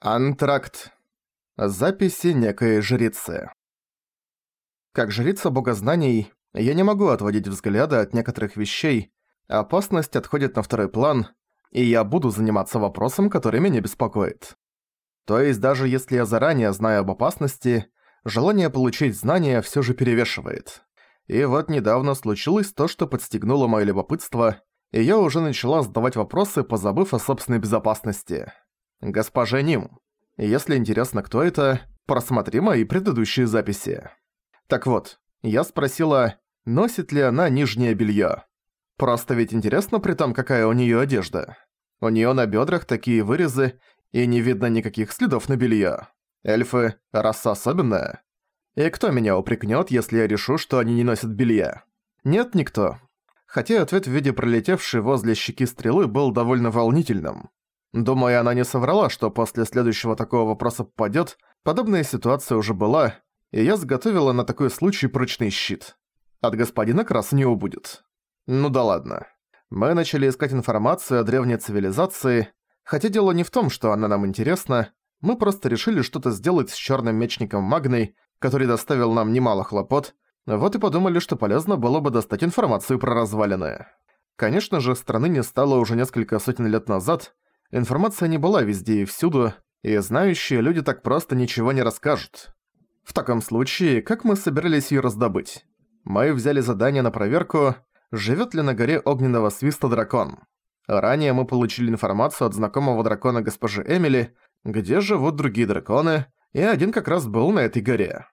Антракт. Записи некой жрицы. Как жрица богознаний, я не могу отводить взгляды от некоторых вещей, опасность отходит на второй план, и я буду заниматься вопросом, который меня беспокоит. То есть даже если я заранее знаю об опасности, желание получить знания всё же перевешивает. И вот недавно случилось то, что подстегнуло моё любопытство, и я уже начала задавать вопросы, позабыв о собственной безопасности. Госпожа Ним. Если интересно, кто это, просмотри мои предыдущие записи. Так вот, я спросила, носит ли она нижнее белье. Просто ведь интересно при том, какая у нее одежда. У нее на бедрах такие вырезы, и не видно никаких следов на белье. Эльфы – раса особенная. И кто меня упрекнет, если я решу, что они не носят белья? Нет, никто. Хотя ответ в виде пролетевшей возле щеки стрелы был довольно волнительным. Думаю, она не соврала, что после следующего такого вопроса попадёт. Подобная ситуация уже была, и я заготовила на такой случай прочный щит. От господина Краса не убудет. Ну да ладно. Мы начали искать информацию о древней цивилизации, хотя дело не в том, что она нам интересна, мы просто решили что-то сделать с чёрным мечником Магной, который доставил нам немало хлопот, вот и подумали, что полезно было бы достать информацию про развалины. Конечно же, страны не стало уже несколько сотен лет назад, Информация не была везде и всюду, и знающие люди так просто ничего не расскажут. В таком случае, как мы собирались её раздобыть? Мы взяли задание на проверку, живёт ли на горе огненного свиста дракон. Ранее мы получили информацию от знакомого дракона госпожи Эмили, где живут другие драконы, и один как раз был на этой горе.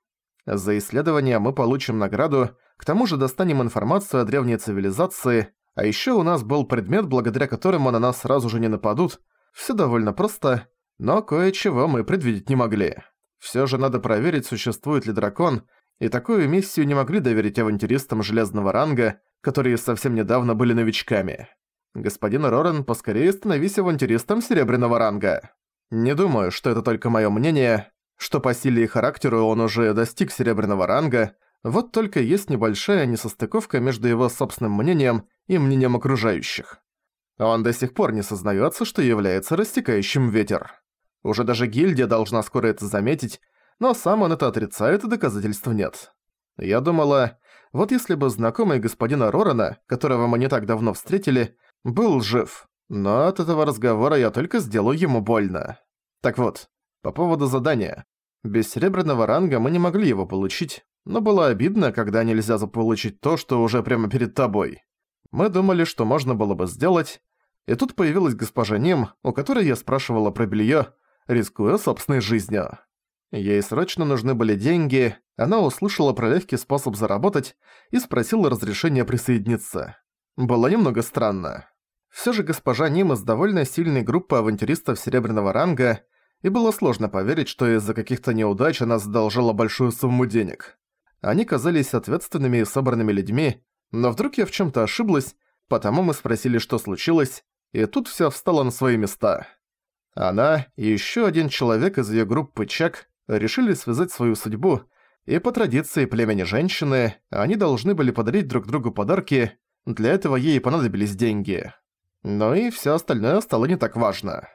За исследование мы получим награду, к тому же достанем информацию о древней цивилизации, а ещё у нас был предмет, благодаря которому на нас сразу же не нападут. Всё довольно просто, но кое-чего мы предвидеть не могли. Всё же надо проверить, существует ли дракон, и такую миссию не могли доверить авантюристам железного ранга, которые совсем недавно были новичками. Господин Рорен, поскорее становись авантюристом серебряного ранга. Не думаю, что это только моё мнение, что по силе и характеру он уже достиг серебряного ранга, вот только есть небольшая несостыковка между его собственным мнением и мнением окружающих. Он до сих пор не сознается, что является растекающим ветер. Уже даже гильдия должна скоро это заметить, но сам он это отрицает и доказательств нет. Я думала, вот если бы знакомый господина Рорана, которого мы не так давно встретили, был жив, но от этого разговора я только сделаю ему больно. Так вот, по поводу задания. Без серебряного ранга мы не могли его получить, но было обидно, когда нельзя заполучить то, что уже прямо перед тобой. Мы думали, что можно было бы сделать, и тут появилась госпожа Ним, у которой я спрашивала про белье, рискуя собственной жизнью. Ей срочно нужны были деньги, она услышала про легкий способ заработать и спросила разрешения присоединиться. Было немного странно. Все же госпожа Ним из довольно сильной группы авантюристов серебряного ранга, и было сложно поверить, что из-за каких-то неудач она задолжала большую сумму денег. Они казались ответственными и собранными людьми, но вдруг я в чем то ошиблась, потому мы спросили, что случилось, и тут все встало на свои места. Она и еще один человек из ее группы Чак решили связать свою судьбу, и по традиции племени женщины они должны были подарить друг другу подарки, для этого ей понадобились деньги. Но и все остальное стало не так важно.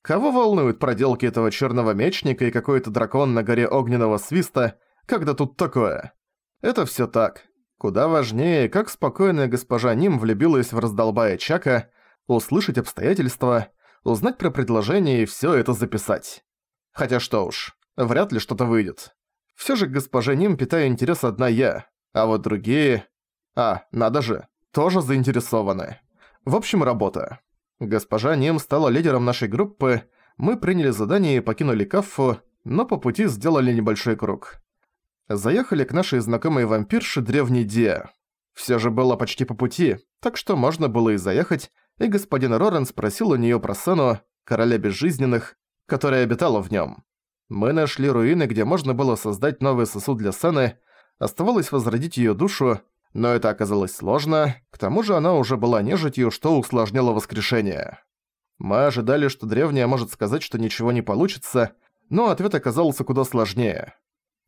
Кого волнуют проделки этого черного мечника и какой-то дракон на горе огненного свиста, когда тут такое? Это все так. Куда важнее, как спокойная госпожа Ним влюбилась в раздолбая Чака, услышать обстоятельства, узнать про предложение и всё это записать. Хотя что уж, вряд ли что-то выйдет. Всё же к госпоже Ним питаю интерес одна я, а вот другие... А, надо же, тоже заинтересованы. В общем, работа. Госпожа Ним стала лидером нашей группы, мы приняли задание и покинули Каффу, но по пути сделали небольшой круг заехали к нашей знакомой вампирше Древней Диа. Всё же было почти по пути, так что можно было и заехать, и господин Рорен спросил у неё про Сену, короля безжизненных, которая обитала в нём. Мы нашли руины, где можно было создать новый сосуд для Сены, оставалось возродить её душу, но это оказалось сложно, к тому же она уже была нежитью, что усложняло воскрешение. Мы ожидали, что древняя может сказать, что ничего не получится, но ответ оказался куда сложнее.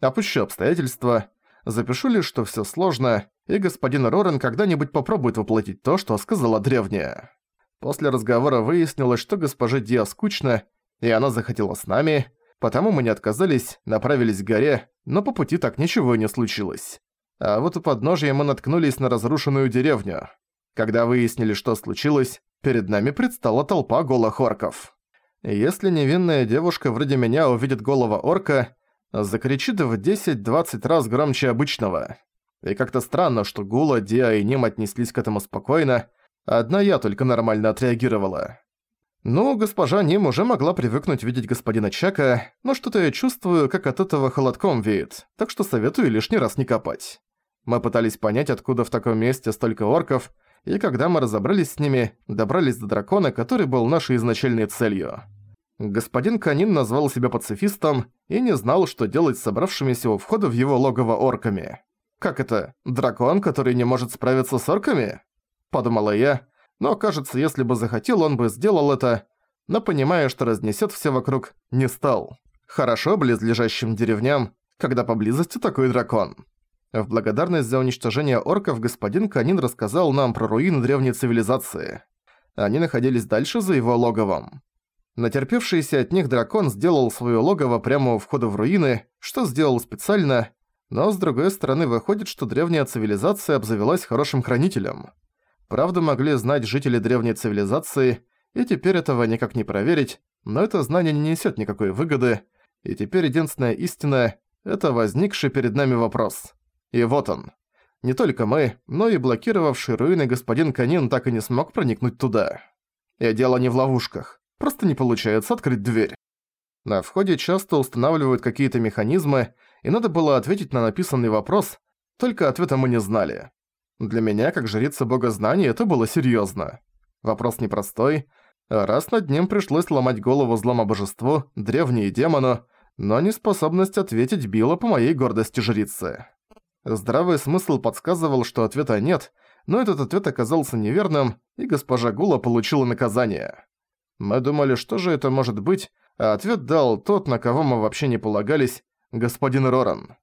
Опущу обстоятельства, запишу лишь, что всё сложно, и господин Рорен когда-нибудь попробует воплотить то, что сказала древняя. После разговора выяснилось, что госпоже Диа скучно, и она захотела с нами, потому мы не отказались, направились к горе, но по пути так ничего и не случилось. А вот у подножия мы наткнулись на разрушенную деревню. Когда выяснили, что случилось, перед нами предстала толпа голых орков. Если невинная девушка вроде меня увидит голого орка, закричит в 10-20 раз громче обычного. И как-то странно, что Гула, Диа и Ним отнеслись к этому спокойно, одна я только нормально отреагировала. Ну, госпожа Ним уже могла привыкнуть видеть господина Чака, но что-то я чувствую, как от этого холодком веет, так что советую лишний раз не копать. Мы пытались понять, откуда в таком месте столько орков, и когда мы разобрались с ними, добрались до дракона, который был нашей изначальной целью. Господин Канин назвал себя пацифистом и не знал, что делать с собравшимися у входа в его логово орками. «Как это? Дракон, который не может справиться с орками?» Подумала я, но кажется, если бы захотел, он бы сделал это, но понимая, что разнесет все вокруг, не стал. Хорошо близлежащим деревням, когда поблизости такой дракон. В благодарность за уничтожение орков господин Канин рассказал нам про руины древней цивилизации. Они находились дальше за его логовом. Натерпевшийся от них дракон сделал своё логово прямо у входа в руины, что сделал специально, но с другой стороны выходит, что древняя цивилизация обзавелась хорошим хранителем. Правда могли знать жители древней цивилизации, и теперь этого никак не проверить, но это знание не несёт никакой выгоды, и теперь единственная истина – это возникший перед нами вопрос. И вот он. Не только мы, но и блокировавший руины господин Канин так и не смог проникнуть туда. И дело не в ловушках. Просто не получается открыть дверь. На входе часто устанавливают какие-то механизмы, и надо было ответить на написанный вопрос, только ответа мы не знали. Для меня, как жрица бога знаний, это было серьёзно. Вопрос непростой, раз над ним пришлось ломать голову злому божеству, древней демону, но неспособность ответить била по моей гордости жрицы. Здравый смысл подсказывал, что ответа нет, но этот ответ оказался неверным, и госпожа Гула получила наказание. Мы думали, что же это может быть, а ответ дал тот, на кого мы вообще не полагались, господин Роран.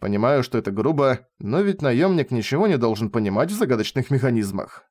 Понимаю, что это грубо, но ведь наемник ничего не должен понимать в загадочных механизмах.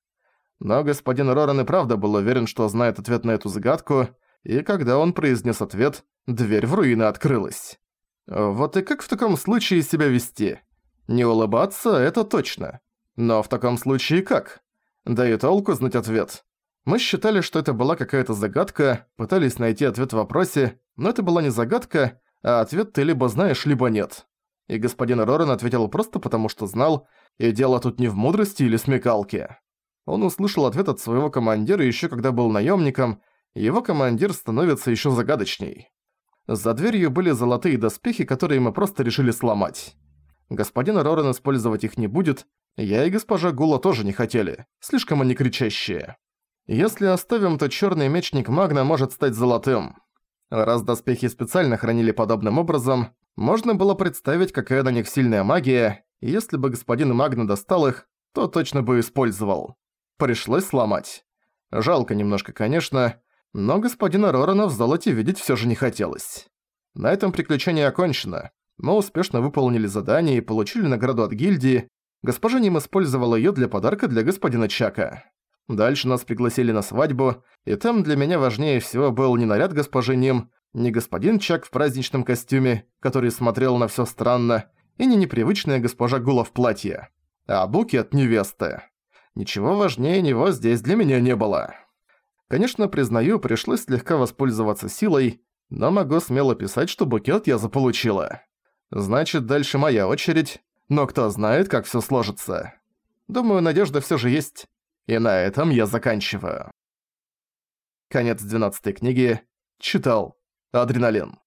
Но господин Роран и правда был уверен, что знает ответ на эту загадку, и когда он произнес ответ, дверь в руины открылась. Вот и как в таком случае себя вести? Не улыбаться – это точно. Но в таком случае как? Да и толку знать ответ. Мы считали, что это была какая-то загадка, пытались найти ответ в вопросе, но это была не загадка, а ответ ты либо знаешь, либо нет. И господин Рорен ответил просто потому, что знал, и дело тут не в мудрости или смекалке. Он услышал ответ от своего командира еще когда был наемником, и его командир становится еще загадочней. За дверью были золотые доспехи, которые мы просто решили сломать. Господин Рорен использовать их не будет, я и госпожа Гула тоже не хотели, слишком они кричащие. Если оставим, то черный мечник Магна может стать золотым. Раз доспехи специально хранили подобным образом, можно было представить, какая на них сильная магия, и если бы господин Магна достал их, то точно бы использовал. Пришлось сломать. Жалко немножко, конечно, но господина Рорана в золоте видеть все же не хотелось. На этом приключение окончено. Мы успешно выполнили задание и получили награду от гильдии. Госпожа Ним использовала её для подарка для господина Чака. Дальше нас пригласили на свадьбу, и там для меня важнее всего был не наряд госпожи Ним, не господин Чак в праздничном костюме, который смотрел на всё странно, и не непривычная госпожа Гула в платье, а букет невесты. Ничего важнее него здесь для меня не было. Конечно, признаю, пришлось слегка воспользоваться силой, но могу смело писать, что букет я заполучила. Значит, дальше моя очередь, но кто знает, как всё сложится. Думаю, надежда всё же есть. И на этом я заканчиваю. Конец 12 книги. Читал. Адреналин.